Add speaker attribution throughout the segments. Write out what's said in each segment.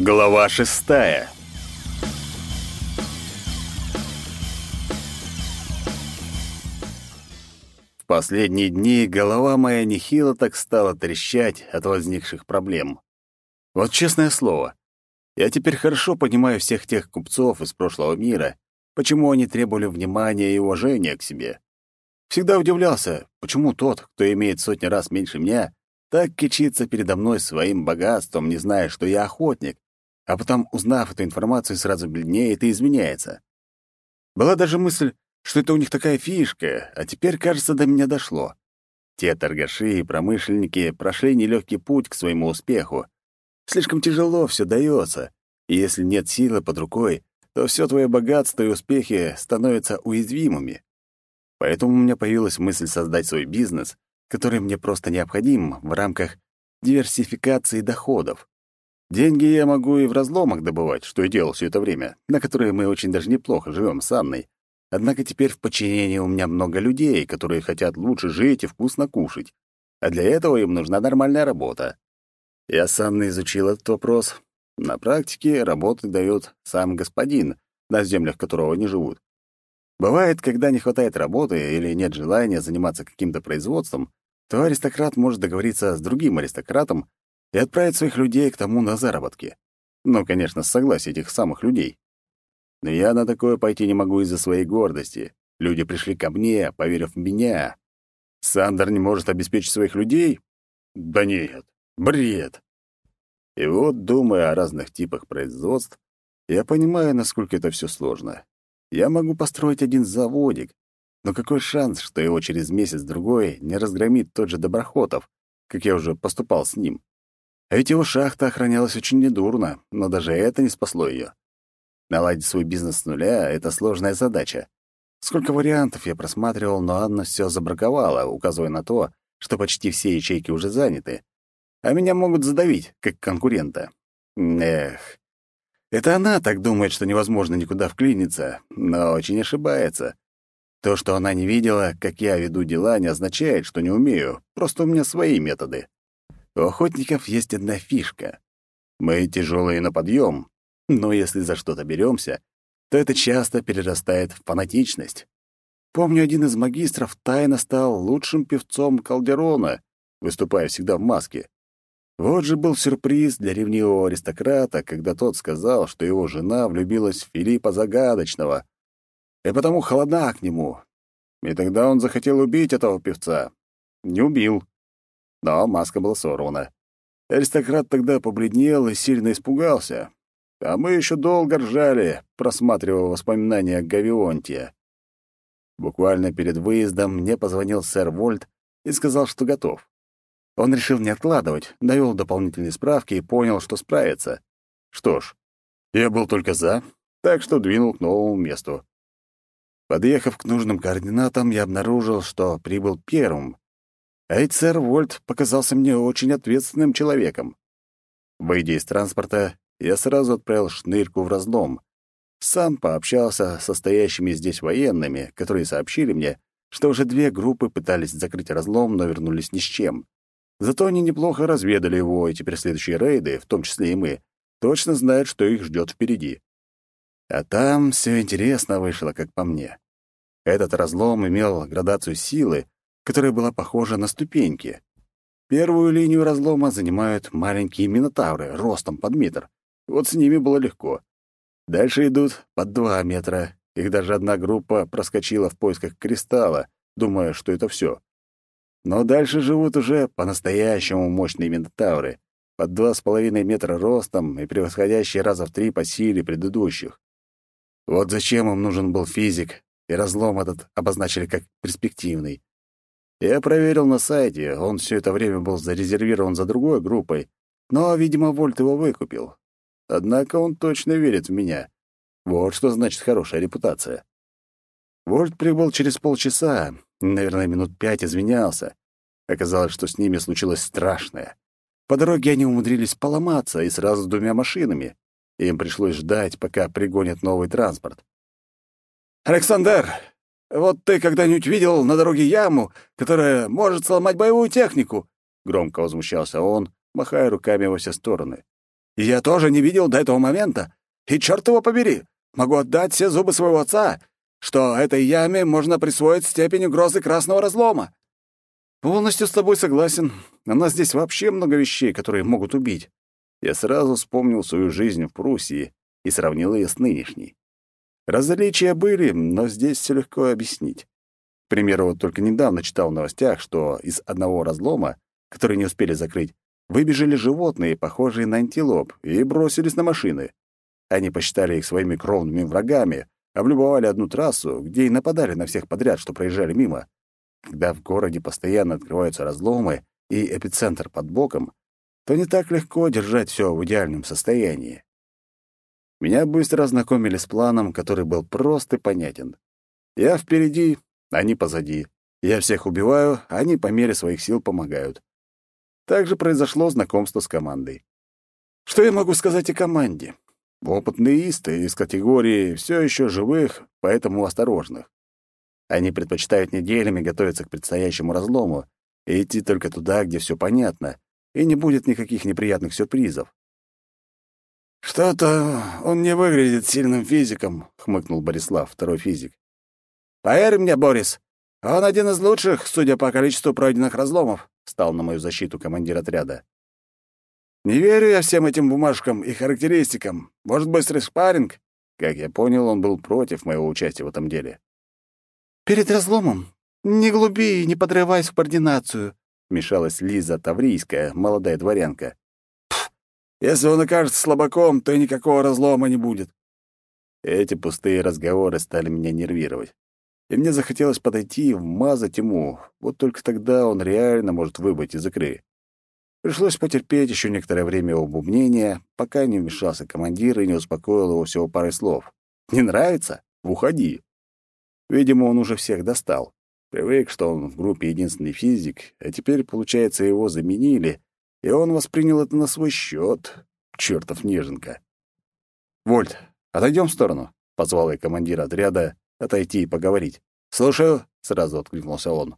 Speaker 1: Глава шестая. В последние дни голова моя нехило так стала трещать от возникших проблем. Вот честное слово, я теперь хорошо понимаю всех тех купцов из прошлого мира, почему они требовали внимания и уважения к себе. Всегда удивлялся, почему тот, кто имеет сотни раз меньше меня, так кичится передо мной своим богатством, не зная, что я охотник, а потом, узнав эту информацию, сразу бледнеет и изменяется. Была даже мысль, что это у них такая фишка, а теперь, кажется, до меня дошло. Те торгаши и промышленники прошли нелегкий путь к своему успеху. Слишком тяжело все дается, и если нет силы под рукой, то все твое богатство и успехи становятся уязвимыми. Поэтому у меня появилась мысль создать свой бизнес, который мне просто необходим в рамках диверсификации доходов. Деньги я могу и в разломах добывать, что и делал все это время, на которые мы очень даже неплохо живем с Анной. Однако теперь в подчинении у меня много людей, которые хотят лучше жить и вкусно кушать. А для этого им нужна нормальная работа. Я сам изучил этот вопрос. На практике работы дает сам господин, на землях которого они живут. Бывает, когда не хватает работы или нет желания заниматься каким-то производством, то аристократ может договориться с другим аристократом и отправить своих людей к тому на заработки. Ну, конечно, с согласия этих самых людей. Но я на такое пойти не могу из-за своей гордости. Люди пришли ко мне, поверив в меня. Сандер не может обеспечить своих людей? Да нет, бред. И вот, думая о разных типах производств, я понимаю, насколько это все сложно. Я могу построить один заводик, но какой шанс, что его через месяц-другой не разгромит тот же Доброхотов, как я уже поступал с ним? А ведь его шахта охранялась очень недурно, но даже это не спасло ее. Наладить свой бизнес с нуля — это сложная задача. Сколько вариантов я просматривал, но Анна все забраковала, указывая на то, что почти все ячейки уже заняты. А меня могут задавить, как конкурента. Эх, это она так думает, что невозможно никуда вклиниться, но очень ошибается. То, что она не видела, как я веду дела, не означает, что не умею. Просто у меня свои методы. У охотников есть одна фишка. Мы тяжелые на подъем, но если за что-то беремся, то это часто перерастает в фанатичность. Помню, один из магистров тайно стал лучшим певцом Калдерона, выступая всегда в маске. Вот же был сюрприз для ревнивого аристократа, когда тот сказал, что его жена влюбилась в Филиппа Загадочного, и потому холодна к нему. И тогда он захотел убить этого певца. Не убил. Но маска была сорвана. Аристократ тогда побледнел и сильно испугался. А мы еще долго ржали, просматривая воспоминания о Гавионте. Буквально перед выездом мне позвонил сэр Вольт и сказал, что готов. Он решил не откладывать, довел дополнительные справки и понял, что справится. Что ж, я был только за, так что двинул к новому месту. Подъехав к нужным координатам, я обнаружил, что прибыл первым. А Вольт показался мне очень ответственным человеком. Выйдя из транспорта, я сразу отправил шнырьку в разлом. Сам пообщался с стоящими здесь военными, которые сообщили мне, что уже две группы пытались закрыть разлом, но вернулись ни с чем. Зато они неплохо разведали его, и теперь следующие рейды, в том числе и мы, точно знают, что их ждет впереди. А там все интересно вышло, как по мне. Этот разлом имел градацию силы, которая была похожа на ступеньки. Первую линию разлома занимают маленькие минотавры, ростом под метр. Вот с ними было легко. Дальше идут под два метра. Их даже одна группа проскочила в поисках кристалла, думая, что это все. Но дальше живут уже по-настоящему мощные минотавры, под два с половиной метра ростом и превосходящие раза в три по силе предыдущих. Вот зачем им нужен был физик, и разлом этот обозначили как перспективный. Я проверил на сайте, он все это время был зарезервирован за другой группой, но, видимо, Вольт его выкупил. Однако он точно верит в меня. Вот что значит хорошая репутация. Вольт прибыл через полчаса, Наверное, минут пять извинялся. Оказалось, что с ними случилось страшное. По дороге они умудрились поломаться и сразу с двумя машинами. Им пришлось ждать, пока пригонят новый транспорт. «Александр, вот ты когда-нибудь видел на дороге яму, которая может сломать боевую технику?» Громко возмущался он, махая руками во все стороны.
Speaker 2: Я тоже не видел до этого момента. И черт его побери, могу отдать все зубы своего отца, что этой яме можно присвоить степень угрозы красного разлома.
Speaker 1: Полностью с тобой согласен. У нас здесь вообще много вещей, которые могут убить. Я сразу вспомнил свою жизнь в Пруссии и сравнил ее с нынешней. Различия были, но здесь все легко объяснить. К примеру, вот только недавно читал в новостях, что из одного разлома, который не успели закрыть, выбежали животные, похожие на антилоп, и бросились на машины. Они посчитали их своими кровными врагами, облюбовали одну трассу, где и нападали на всех подряд, что проезжали мимо. Когда в городе постоянно открываются разломы и эпицентр под боком, то не так легко держать все в идеальном состоянии. Меня быстро ознакомили с планом, который был прост и понятен. Я впереди, они позади. Я всех убиваю, они по мере своих сил помогают. Также произошло знакомство с командой. Что я могу сказать о команде? Опытные исты из категории все еще живых, поэтому осторожных. Они предпочитают неделями готовиться к предстоящему разлому и идти только туда, где все понятно, и не будет никаких неприятных сюрпризов.
Speaker 2: «Что-то он не выглядит сильным физиком», — хмыкнул Борислав, второй физик. «Поверь мне, Борис, он один из лучших, судя по количеству пройденных разломов», — стал на мою защиту командир отряда. «Не верю я всем этим бумажкам и характеристикам. Может, быстрый спарринг?» Как я понял, он был против моего участия в этом деле.
Speaker 3: «Перед разломом не глуби и не подрывайся в координацию», —
Speaker 1: вмешалась Лиза Таврийская, молодая дворянка.
Speaker 2: «Если он окажется слабаком, то и никакого разлома не будет».
Speaker 1: Эти пустые разговоры стали меня нервировать. И мне захотелось подойти и вмазать ему, вот только тогда он реально может выбыть из игры. Пришлось потерпеть еще некоторое время убубнения, пока не вмешался командир и не успокоил его всего парой слов. «Не нравится? Уходи!» Видимо, он уже всех достал. Привык, что он в группе единственный физик, а теперь, получается, его заменили, и он воспринял это на свой счет. Чертов неженка. «Вольт, отойдем в сторону», — позвал я командира отряда отойти и поговорить.
Speaker 2: «Слушаю», —
Speaker 1: сразу откликнулся он.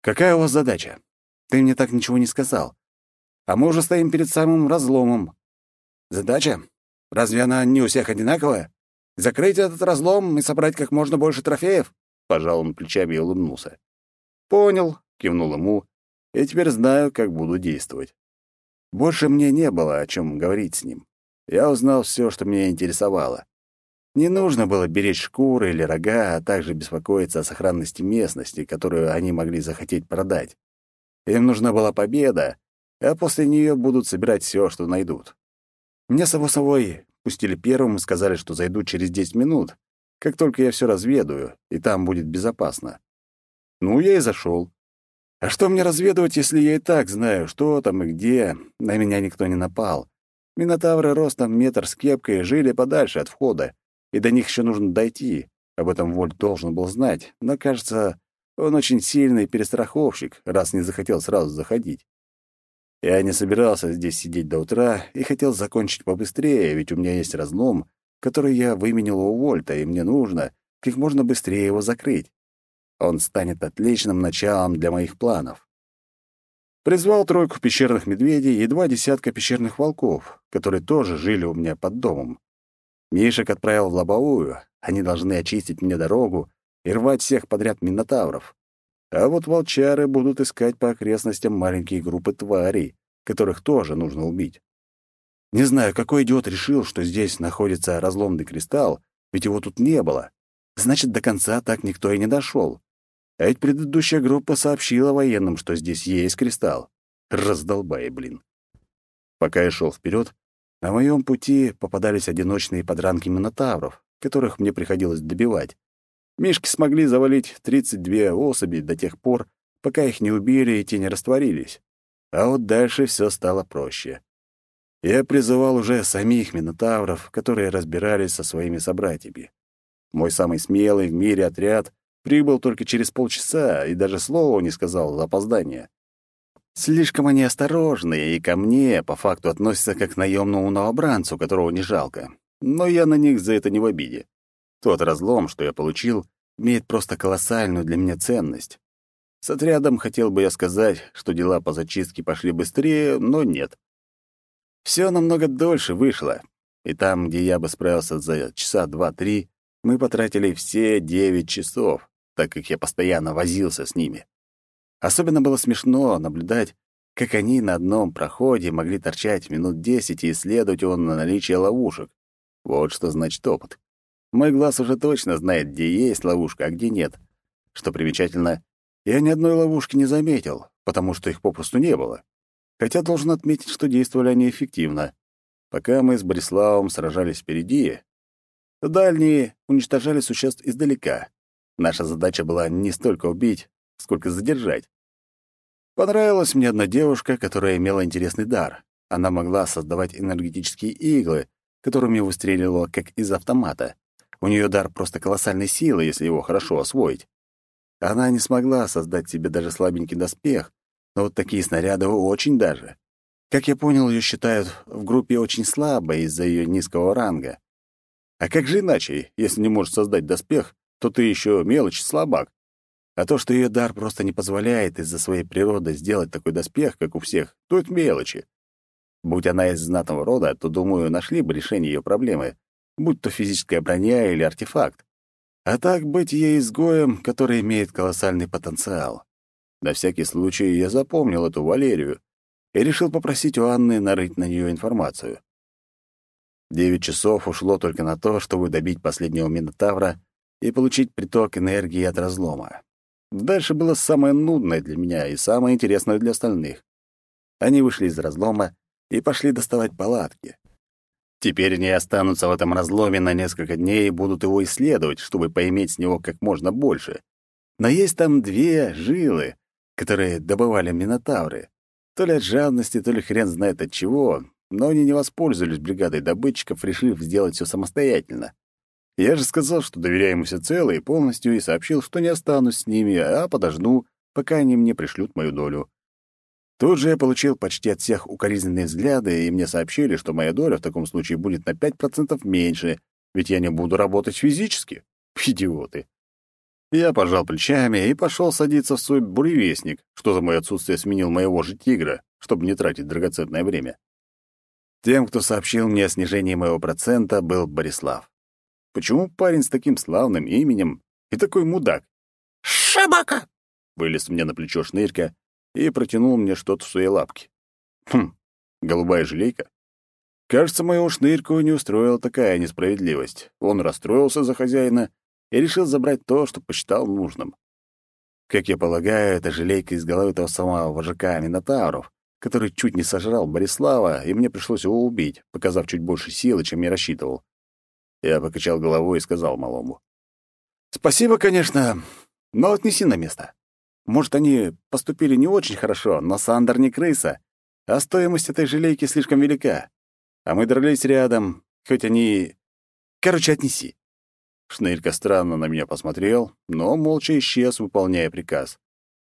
Speaker 1: «Какая у вас задача? Ты мне так ничего не сказал. А мы уже стоим перед самым разломом».
Speaker 2: «Задача? Разве она не у всех одинаковая?» Закрыть этот разлом и собрать как можно больше трофеев?»
Speaker 1: Пожал он плечами и улыбнулся. «Понял», — кивнул ему, — «и теперь знаю, как буду действовать». Больше мне не было о чем говорить с ним. Я узнал все, что меня интересовало. Не нужно было беречь шкуры или рога, а также беспокоиться о сохранности местности, которую они могли захотеть продать. Им нужна была победа, а после нее будут собирать все, что найдут. Мне, само собой, Пустили первым и сказали, что зайдут через 10 минут, как только я все разведаю, и там будет безопасно. Ну, я и зашел. А что мне разведывать, если я и так знаю, что там и где? На меня никто не напал. Минотавры ростом метр с кепкой жили подальше от входа, и до них еще нужно дойти. Об этом Вольт должен был знать, но, кажется, он очень сильный перестраховщик, раз не захотел сразу заходить. Я не собирался здесь сидеть до утра и хотел закончить побыстрее, ведь у меня есть разлом, который я выменил у Вольта, и мне нужно как можно быстрее его закрыть. Он станет отличным началом для моих планов. Призвал тройку пещерных медведей и два десятка пещерных волков, которые тоже жили у меня под домом. Мишек отправил в лобовую, они должны очистить мне дорогу и рвать всех подряд минотавров. А вот волчары будут искать по окрестностям маленькие группы тварей, которых тоже нужно убить. Не знаю, какой идиот решил, что здесь находится разломный кристалл, ведь его тут не было. Значит, до конца так никто и не дошел. А ведь предыдущая группа сообщила военным, что здесь есть кристалл. Раздолбай, блин. Пока я шел вперед, на моем пути попадались одиночные подранки минотавров, которых мне приходилось добивать. Мишки смогли завалить 32 особи до тех пор, пока их не убили и те не растворились. А вот дальше все стало проще. Я призывал уже самих минотавров, которые разбирались со своими собратьями. Мой самый смелый в мире отряд прибыл только через полчаса и даже слова не сказал за опоздание. Слишком они осторожны и ко мне по факту относятся как к наемному новобранцу, которого не жалко. Но я на них за это не в обиде. Тот разлом, что я получил, имеет просто колоссальную для меня ценность. С отрядом хотел бы я сказать, что дела по зачистке пошли быстрее, но нет. Все намного дольше вышло, и там, где я бы справился за часа два-три, мы потратили все девять часов, так как я постоянно возился с ними. Особенно было смешно наблюдать, как они на одном проходе могли торчать минут десять и исследовать его на наличие ловушек. Вот что значит опыт. Мой глаз уже точно знает, где есть ловушка, а где нет. Что примечательно, я ни одной ловушки не заметил, потому что их попросту не было. Хотя должен отметить, что действовали они эффективно. Пока мы с Бориславом сражались впереди, дальние уничтожали существ издалека. Наша задача была не столько убить, сколько задержать. Понравилась мне одна девушка, которая имела интересный дар. Она могла создавать энергетические иглы, которыми выстреливала как из автомата. У нее дар просто колоссальной силы, если его хорошо освоить. Она не смогла создать себе даже слабенький доспех, но вот такие снаряды очень даже. Как я понял, ее считают в группе очень слабой из-за ее низкого ранга. А как же иначе, если не можешь создать доспех, то ты еще мелочь слабак. А то, что ее дар просто не позволяет из-за своей природы сделать такой доспех, как у всех, то это мелочи. Будь она из знатного рода, то, думаю, нашли бы решение ее проблемы, будь то физическая броня или артефакт. А так быть ей изгоем, который имеет колоссальный потенциал. На всякий случай я запомнил эту Валерию и решил попросить у Анны нарыть на нее информацию. Девять часов ушло только на то, чтобы добить последнего Минотавра и получить приток энергии от разлома. Дальше было самое нудное для меня и самое интересное для остальных. Они вышли из разлома и пошли доставать палатки. Теперь они останутся в этом разломе на несколько дней и будут его исследовать, чтобы поиметь с него как можно больше. Но есть там две жилы, которые добывали минотавры. То ли от жадности, то ли хрен знает от чего, но они не воспользовались бригадой добытчиков, решив сделать все самостоятельно. Я же сказал, что доверяю ему всецело полностью, и сообщил, что не останусь с ними, а подожду, пока они мне пришлют мою долю. Тут же я получил почти от всех укоризненные взгляды, и мне сообщили, что моя доля в таком случае будет на 5% меньше, ведь я не буду работать физически. Идиоты. Я пожал плечами и пошел садиться в свой буревестник, что за мое отсутствие сменил моего же тигра, чтобы не тратить драгоценное время. Тем, кто сообщил мне о снижении моего процента, был Борислав. Почему парень с таким славным именем и такой мудак?
Speaker 2: «Шабака!»
Speaker 1: — вылез мне на плечо шнырька и протянул мне что-то в своей лапке. Хм, голубая желейка. Кажется, моего шнырьку не устроила такая несправедливость. Он расстроился за хозяина и решил забрать то, что посчитал нужным. Как я полагаю, это желейка из головы того самого вожака Минотавров, который чуть не сожрал Борислава, и мне пришлось его убить, показав чуть больше силы, чем я рассчитывал. Я покачал головой и сказал малому. «Спасибо, конечно, но отнеси на место. Может, они поступили не очень хорошо, но Сандер не крыса, а стоимость этой желейки слишком велика. А мы дрались рядом, хоть они... Короче, отнеси». Шнырька странно на меня посмотрел, но молча исчез, выполняя приказ.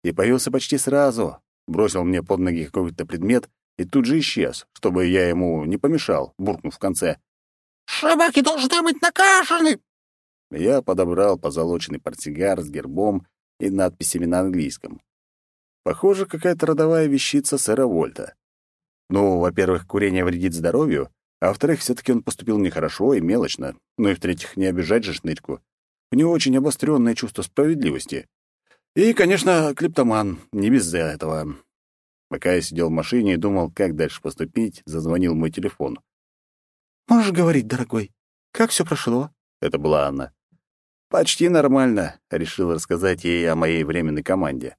Speaker 1: И появился почти сразу, бросил мне под ноги какой-то предмет и тут же исчез, чтобы я ему не помешал, буркнув в конце.
Speaker 2: Собаки должны быть наказаны!»
Speaker 1: Я подобрал позолоченный портсигар с гербом и надписями на английском. Похоже, какая-то родовая вещица сэра Вольта. Ну, во-первых, курение вредит здоровью, а во-вторых, все таки он поступил нехорошо и мелочно. Ну и в-третьих, не обижать же шнырьку. У него очень обостренное чувство справедливости. И, конечно, клептоман, не без этого. Пока я сидел в машине и думал, как дальше поступить, зазвонил мой телефон.
Speaker 3: «Можешь говорить, дорогой? Как все прошло?»
Speaker 1: Это была Анна. «Почти нормально», — решил рассказать ей о моей временной команде.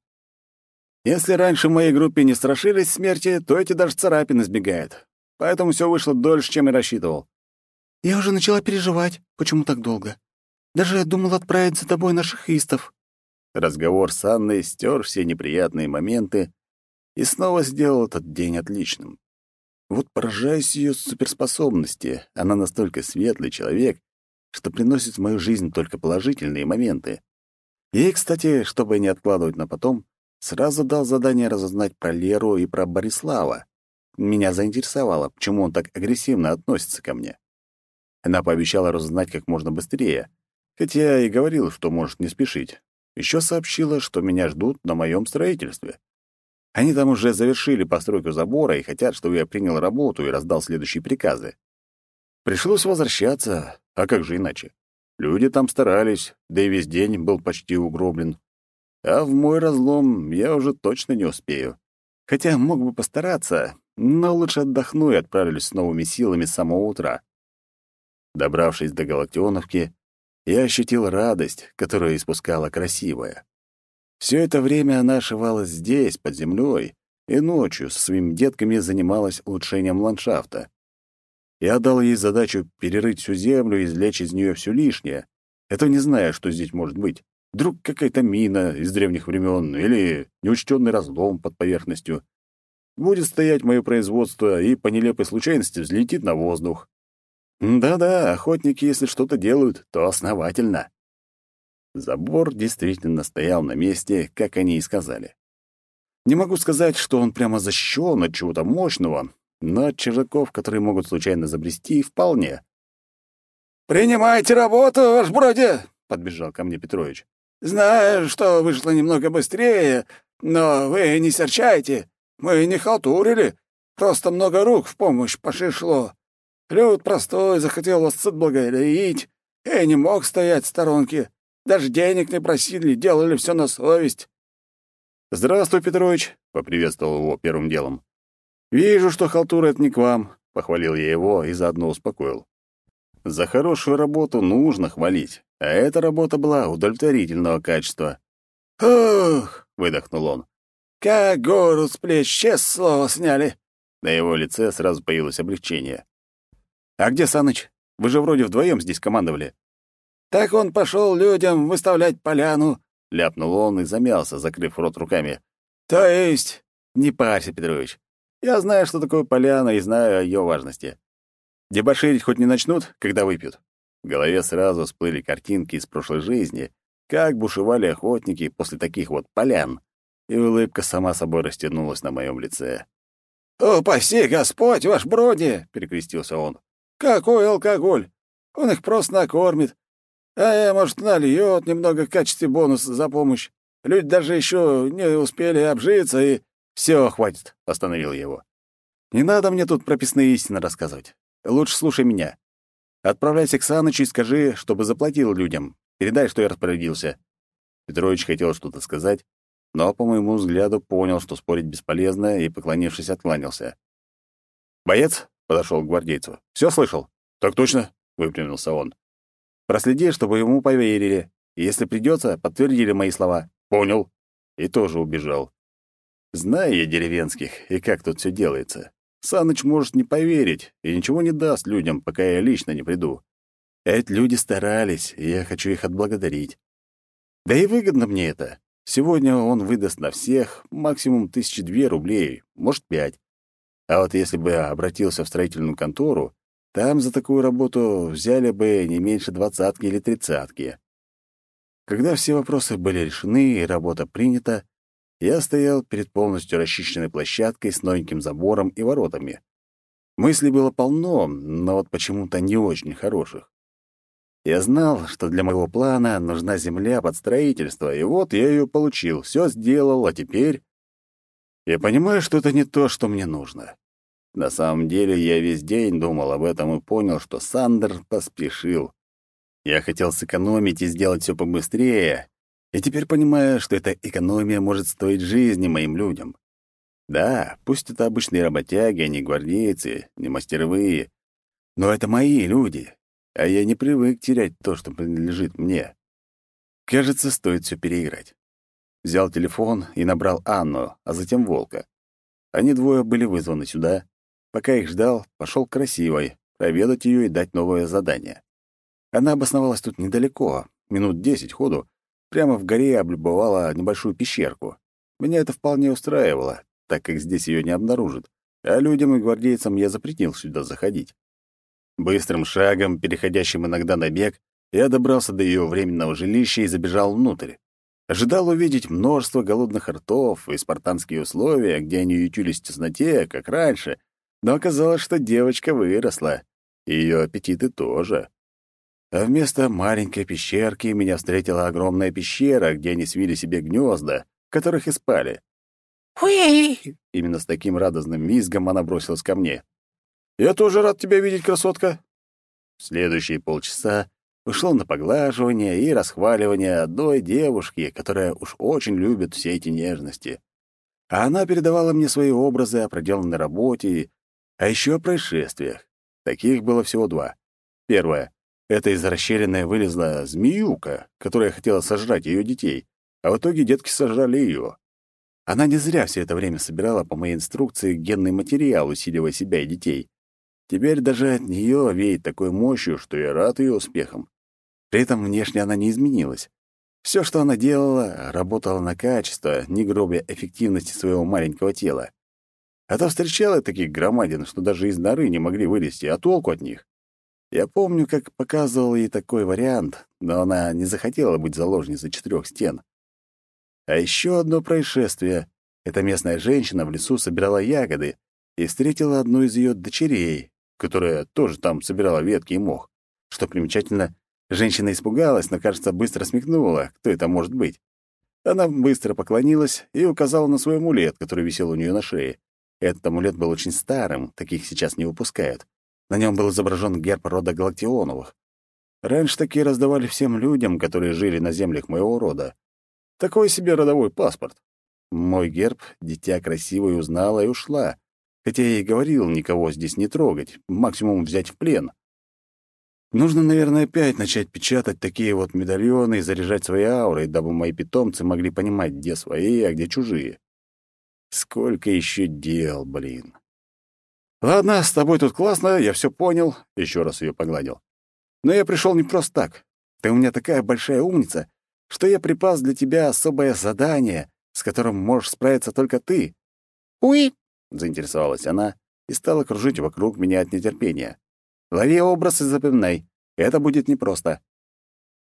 Speaker 1: «Если раньше в моей группе не страшились смерти, то эти даже царапины сбегают. Поэтому все вышло дольше, чем и рассчитывал».
Speaker 3: «Я уже начала переживать. Почему так долго? Даже думал отправить за тобой наших истов».
Speaker 1: Разговор с Анной стер все неприятные моменты и снова сделал этот день отличным. Вот поражаюсь ее суперспособности. Она настолько светлый человек, что приносит в мою жизнь только положительные моменты. Ей, кстати, чтобы не откладывать на потом, сразу дал задание разузнать про Леру и про Борислава. Меня заинтересовало, почему он так агрессивно относится ко мне. Она пообещала разузнать как можно быстрее, хотя и говорил, что может не спешить. Еще сообщила, что меня ждут на моем строительстве. Они там уже завершили постройку забора и хотят, чтобы я принял работу и раздал следующие приказы. Пришлось возвращаться, а как же иначе? Люди там старались, да и весь день был почти угроблен. А в мой разлом я уже точно не успею. Хотя мог бы постараться, но лучше отдохну и отправлюсь с новыми силами с самого утра. Добравшись до Галактионовки, я ощутил радость, которую испускала красивая. Все это время она ошивалась здесь, под землей, и ночью со своими детками занималась улучшением ландшафта. Я дал ей задачу перерыть всю землю и извлечь из нее все лишнее. Это не зная, что здесь может быть. Вдруг какая-то мина из древних времен или неучтенный разлом под поверхностью. Будет стоять мое производство и по нелепой случайности взлетит на воздух. Да-да, охотники, если что-то делают, то основательно. Забор действительно стоял на месте, как они и сказали. Не могу сказать, что он прямо защищен от чего-то мощного, но от чужаков, которые могут случайно забрести, вполне.
Speaker 2: «Принимайте работу, ваш бродя!» — подбежал ко мне Петрович. «Знаю, что вышло немного быстрее, но вы не серчайте. Мы не халтурили. Просто много рук в помощь пошло. Люд простой захотел вас отблагодарить и не мог стоять в сторонке. Даже денег не просили, делали все на совесть».
Speaker 1: «Здравствуй, Петрович», — поприветствовал его первым делом. «Вижу, что халтура — это не к вам», — похвалил я его и заодно успокоил. «За хорошую работу нужно хвалить, а эта работа была удовлетворительного качества».
Speaker 2: «Ух!» — выдохнул он. «Как гору с плеч, честное слово, сняли!»
Speaker 1: На его лице сразу появилось облегчение. «А где Саныч? Вы же вроде вдвоем здесь командовали».
Speaker 2: «Так он пошел людям выставлять поляну», —
Speaker 1: ляпнул он и замялся, закрыв рот руками.
Speaker 2: «То есть...»
Speaker 1: «Не парься, Петрович. Я знаю, что такое поляна, и знаю о ее важности. Дебоширить хоть не начнут, когда выпьют?» В голове сразу всплыли картинки из прошлой жизни, как бушевали охотники после таких вот полян, и улыбка сама собой растянулась на моем лице.
Speaker 2: «Упаси Господь, ваш броди!» — перекрестился он. «Какой алкоголь! Он их просто накормит. А я, может, нальет немного в качестве бонуса за помощь. Люди даже еще не успели обжиться и...»
Speaker 1: «Все, хватит», — остановил его. «Не надо мне тут прописные истины рассказывать. Лучше слушай меня. Отправляйся к Санычу и скажи, чтобы заплатил людям. Передай, что я распорядился». Петрович хотел что-то сказать, но, по моему взгляду, понял, что спорить бесполезно, и, поклонившись, откланялся. «Боец?» — подошел к гвардейцу. «Все слышал?» «Так точно», — выпрямился он. «Проследи, чтобы ему поверили. И если придется, подтвердили мои слова. Понял». И тоже убежал. Знаю я деревенских и как тут все делается. Саныч может не поверить и ничего не даст людям, пока я лично не приду. Эти люди старались, и я хочу их отблагодарить. Да и выгодно мне это. Сегодня он выдаст на всех максимум тысячи две рублей, может, пять. А вот если бы я обратился в строительную контору, там за такую работу взяли бы не меньше двадцатки или тридцатки. Когда все вопросы были решены и работа принята, я стоял перед полностью расчищенной площадкой с новеньким забором и воротами. Мыслей было полно, но вот почему-то не очень хороших. Я знал, что для моего плана нужна земля под строительство, и вот я ее получил, все сделал, а теперь... Я понимаю, что это не то, что мне нужно. На самом деле я весь день думал об этом и понял, что Сандер поспешил. Я хотел сэкономить и сделать все побыстрее, и теперь понимаю, что эта экономия может стоить жизни моим людям. Да, пусть это обычные работяги, не гвардейцы, не мастеровые, но это мои люди, а я не привык терять то, что принадлежит мне. Кажется, стоит все переиграть. Взял телефон и набрал Анну, а затем Волка. Они двое были вызваны сюда. Пока их ждал, пошел к красивой, проведать ее и дать новое задание. Она обосновалась тут недалеко, минут десять ходу, прямо в горе облюбовала небольшую пещерку. Меня это вполне устраивало, так как здесь ее не обнаружат, а людям и гвардейцам я запретил сюда заходить. Быстрым шагом, переходящим иногда на бег, я добрался до ее временного жилища и забежал внутрь. Ожидал увидеть множество голодных ртов и спартанские условия, где они ютились в тесноте, как раньше, но оказалось, что девочка выросла, и ее аппетиты тоже. А вместо маленькой пещерки меня встретила огромная пещера, где они свили себе гнезда, в которых и спали.
Speaker 2: «Уи!» Именно с таким радостным визгом она бросилась ко мне. «Я тоже рад тебя видеть, красотка!» В следующие полчаса ушло на поглаживание и расхваливание одной девушки, которая уж очень любит все эти нежности. А она передавала мне свои образы о проделанной работе, а еще о происшествиях. Таких было всего два. Первое — это из расщелины вылезла змеюка, которая хотела сожрать ее детей, а в итоге детки сожрали ее. Она не зря все это время собирала по моей инструкции генный материал, усиливая себя и детей. Теперь даже от нее веет такой мощью, что я рад ее успехам. При этом внешне она не изменилась. Все, что она делала, работала на качество, не гробя эффективности своего маленького тела. А то встречала таких громадин, что даже из норы не могли вылезти, а толку от них. Я помню, как показывал ей такой вариант, но она не захотела быть заложницей четырех стен. А еще одно происшествие. Эта местная женщина в лесу собирала ягоды и встретила одну из ее дочерей, которая тоже там собирала ветки и мох. Что примечательно, женщина испугалась, но, кажется, быстро смекнула, кто это может быть. Она быстро поклонилась и указала на свой амулет, который висел у нее на шее. Этот амулет был очень старым, таких сейчас не выпускают. На нем был изображен герб рода Галактионовых. Раньше такие раздавали всем людям, которые жили на землях моего рода. Такой себе родовой паспорт. Мой герб дитя красивое узнала и ушла, хотя я и говорил никого здесь не трогать, максимум взять в плен. Нужно, наверное, опять начать печатать такие вот медальоны и заряжать свои ауры, дабы мои питомцы могли понимать, где свои, а где чужие. Сколько еще дел, блин. Ладно, с тобой тут классно, я все понял, еще раз ее погладил. Но я пришел не просто так. Ты у меня такая большая умница, что я припас для тебя особое задание, с которым можешь справиться только ты». «Уи!» — заинтересовалась она и стала кружить вокруг меня от нетерпения. «Лови образ и запоминай. Это будет непросто».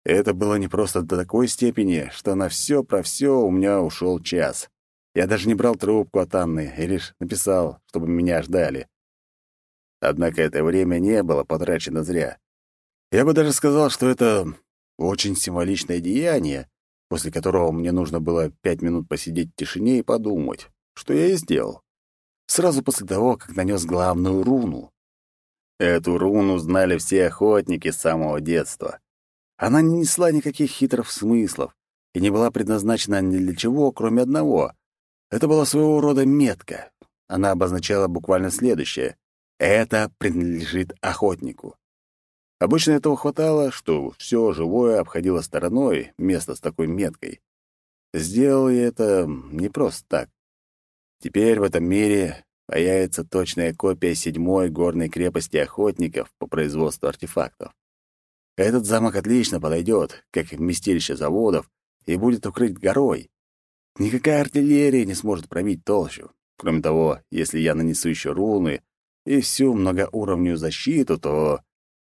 Speaker 2: Это было непросто до такой степени, что на все про все у меня ушел час. Я даже не брал трубку от Анны и лишь написал, чтобы меня ждали. Однако это время не было потрачено зря. Я бы даже сказал, что это очень символичное деяние, после которого мне нужно было пять минут посидеть в тишине и подумать, что я и сделал. Сразу после того, как нанес главную руну. Эту руну знали все охотники с самого детства. Она не несла никаких хитрых смыслов и не была предназначена ни для чего, кроме одного. Это была своего рода метка. Она обозначала буквально следующее. Это принадлежит охотнику. Обычно этого хватало, что все живое обходило стороной место с такой меткой. Сделал я это не просто так. Теперь в этом мире появится точная копия седьмой горной крепости охотников по производству артефактов. Этот замок отлично подойдет, как вместилище заводов, и будет укрыть горой. Никакая артиллерия не сможет пробить толщу. Кроме того, если я нанесу еще руны и всю многоуровневую защиту, то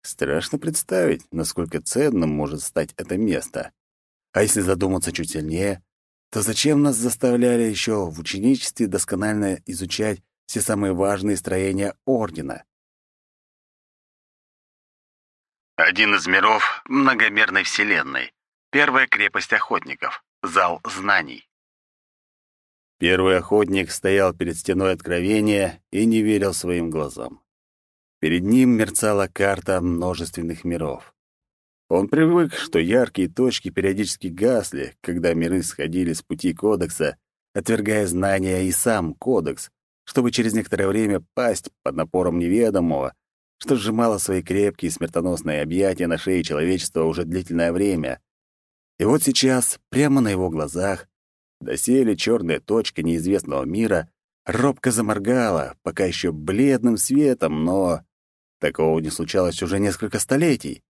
Speaker 2: Страшно представить, насколько ценным может стать это место. А если задуматься чуть сильнее, то зачем нас заставляли еще в ученичестве досконально изучать все самые важные строения Ордена? Один из миров многомерной вселенной. Первая крепость охотников. Зал знаний. Первый охотник стоял перед стеной откровения и не верил своим глазам. Перед ним мерцала карта множественных миров. Он привык, что яркие точки периодически гасли, когда миры сходили с пути кодекса, отвергая знания и сам кодекс, чтобы через некоторое время пасть под напором неведомого, что сжимало свои крепкие смертоносные объятия на шее человечества уже длительное время. И вот сейчас, прямо на его глазах, доселе черная точка неизвестного мира робко заморгала, пока еще бледным светом, но Такого не случалось уже несколько столетий.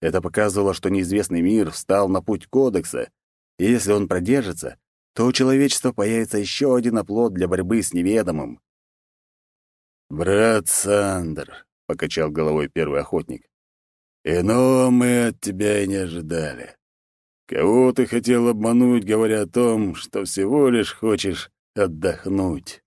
Speaker 2: Это показывало, что неизвестный мир встал на путь кодекса, и если он продержится, то у человечества появится еще один оплот для борьбы с неведомым. «Брат Сандер», — покачал головой первый охотник, — «иного мы от тебя и не ожидали. Кого ты хотел обмануть, говоря о том, что всего лишь хочешь отдохнуть?»